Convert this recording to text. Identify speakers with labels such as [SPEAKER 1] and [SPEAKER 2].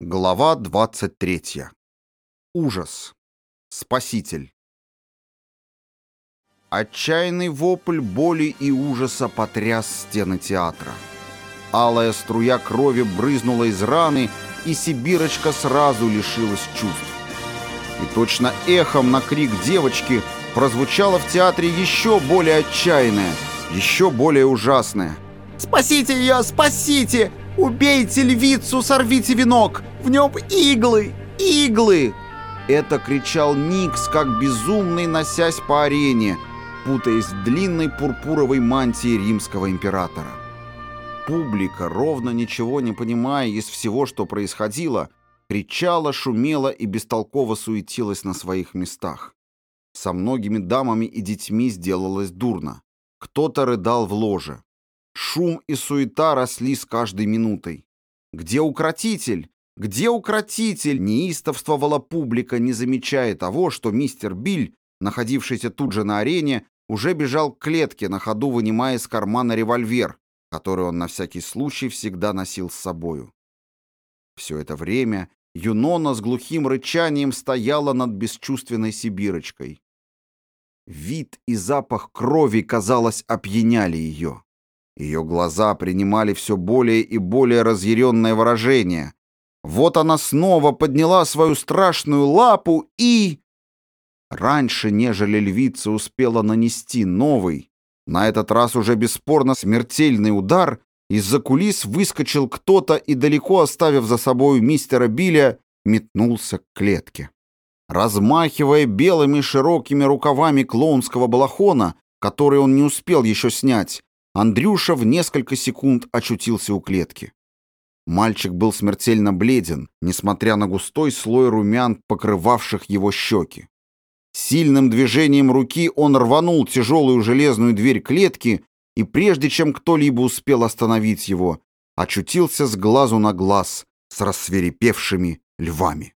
[SPEAKER 1] Глава 23. Ужас. Спаситель. Отчаянный вопль боли и ужаса потряс стены театра. Алая струя крови брызнула из раны, и Сибирочка сразу лишилась чувств. И точно эхом на крик девочки прозвучало в театре еще более отчаянное, еще более ужасное.
[SPEAKER 2] «Спасите ее, спасите! Убейте львицу, сорвите венок! В нем иглы! Иглы!»
[SPEAKER 1] Это кричал Никс, как безумный, носясь по арене, путаясь в длинной пурпуровой мантии римского императора. Публика, ровно ничего не понимая из всего, что происходило, кричала, шумела и бестолково суетилась на своих местах. Со многими дамами и детьми сделалось дурно. Кто-то рыдал в ложе. Шум и суета росли с каждой минутой. «Где укротитель? Где укротитель?» Неистовствовала публика, не замечая того, что мистер Биль, находившийся тут же на арене, уже бежал к клетке, на ходу вынимая из кармана револьвер, который он на всякий случай всегда носил с собою. Все это время Юнона с глухим рычанием стояла над бесчувственной сибирочкой. Вид и запах крови, казалось, опьяняли ее. Ее глаза принимали все более и более разъяренное выражение. Вот она снова подняла свою страшную лапу и... Раньше, нежели львица успела нанести новый, на этот раз уже бесспорно смертельный удар, из-за кулис выскочил кто-то и, далеко оставив за собой мистера Билля, метнулся к клетке. Размахивая белыми широкими рукавами клоунского балахона, который он не успел еще снять, Андрюша в несколько секунд очутился у клетки. Мальчик был смертельно бледен, несмотря на густой слой румян, покрывавших его щеки. Сильным движением руки он рванул тяжелую железную дверь клетки и, прежде чем кто-либо успел остановить его, очутился с глазу на глаз с рассверепевшими львами.